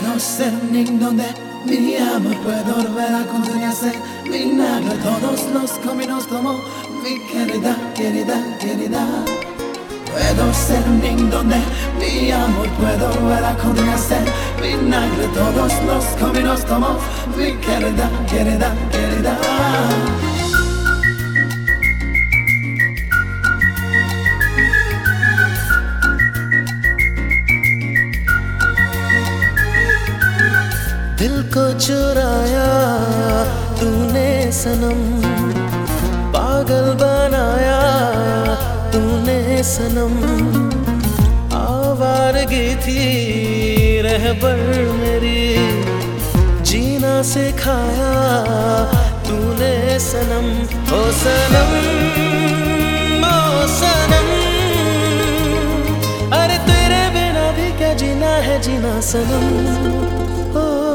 Puedo ser niño donde mi amor puedo volver a construirse Vinagre todos los caminos tomo. Mi querida, querida, querida. Puedo ser niño donde mi amor puedo volver a construirse Vinagre todos los caminos tomo. Mi querida, querida, querida को चुराया तूने सनम। पागल बनाया तूने सनम। आवारगी थी रहबर मेरी। जीना सिखाया तूने सनम। ओ सनम ओ सनम। अरे तेरे बिना भी क्या जीना है जीना सनम। चुप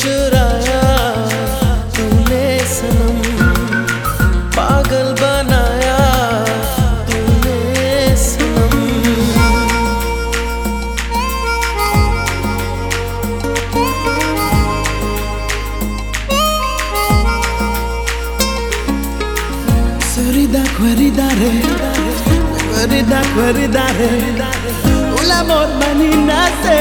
चुराया तूने सनम पागल बनाया तूने सनम Sorrida, queridare Querida, queridare L'amor manina se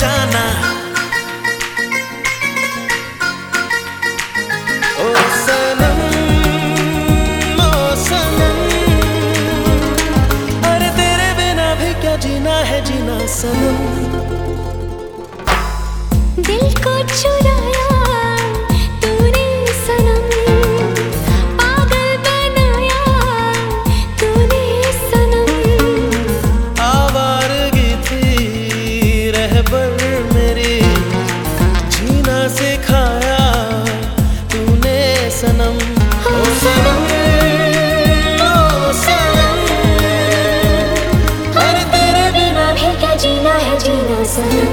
जाना। ओ सनम ओ सनम अरे तेरे बिना भी क्या जीना है जीना सनम। Seven.